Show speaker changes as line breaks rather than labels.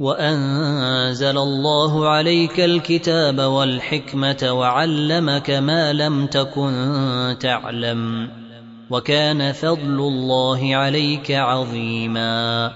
وأنزل الله عليك الكتاب والحكمة وعلمك ما لم تكن تعلم وكان فضل الله عليك عظيما